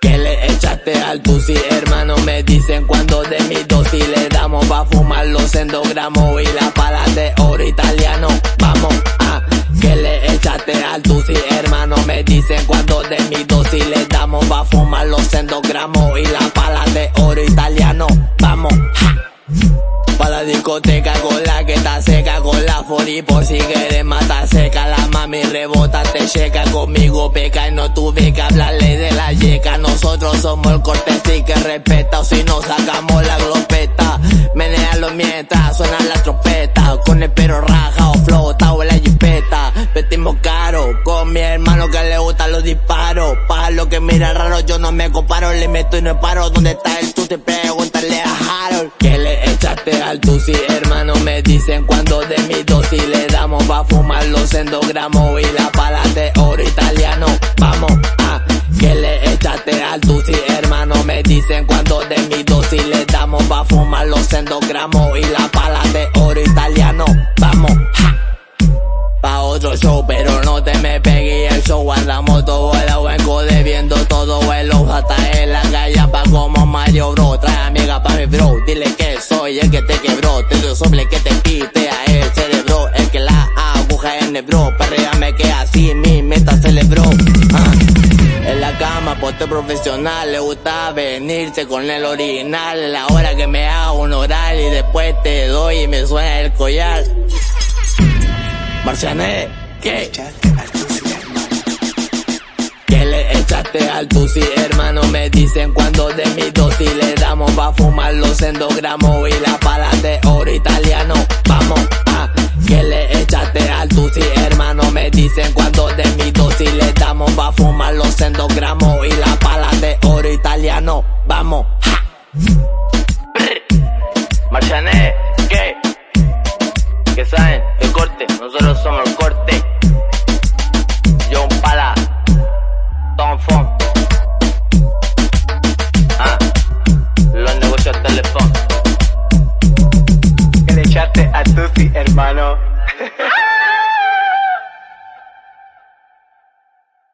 Que le echaste al tusi, hermano, me dicen cuando de mi dosis le damos pa' fumar los endogramos y la pala de oro italiano. Vamos a que le echaste al tusi, hermano, me dicen cuando de mi dosis le damos pa' fumar los endogramos y la pala de oro italiano. Vamos, ja. Pa' la discoteca con la que está seca, con la fori por si quieres matar seca. La mami rebota, te checa, conmigo peca y no tuve que hablarle de la yeca. Nosotros somos el corte sí que respeta, o si no sacamos la glopeta. Menealo mientras suena la trompeta, con el perro raja o flota o la jipeta. Vestimos caro, con mi hermano que le gustan los disparos. Pa' lo que mira raro, yo no me comparo, le meto y no paro. ¿Dónde está el tú? Te pregúntale a Harold. Que le echaste al tusi, hermano, me dicen cuando de mi dosis le damos pa' fumar los endogramos y la pala de oro italiano. Vamos a que le echaste al tusi, hermano, me dicen cuando de mi dosis le damos pa' fumar los endogramos y la pala de oro italiano. Vamos, ja. Pa' otro show, pero no te me pegues el show. Andamos todo el hueco debiendo todo el ojo hasta en la pa' como Mario Bro. Trae amiga pa' mi bro, dile que soy el que te quebró. Te doy sobre que te pite a el cerebro, el que la aguja en el bro. Perréame que así mi meta celebró. Ah. En la cama, poste profesional, le gusta venirse con el original. La hora que me hago un oral y después te doy y me suena el collar. Marciané, ¿qué? Le echaste al tusi, hermano, me dicen cuando de mi dosis le damos pa' fumar los endogramos y la pala de oro italiano. Vamos a que le echaste al tusi, hermano, me dicen cuando de mi dosis le damos pa' fumar los endogramos y la pala de oro italiano. Vamos, ja. ¿qué? ¿Qué saben? El corte, nosotros somos el corte. le.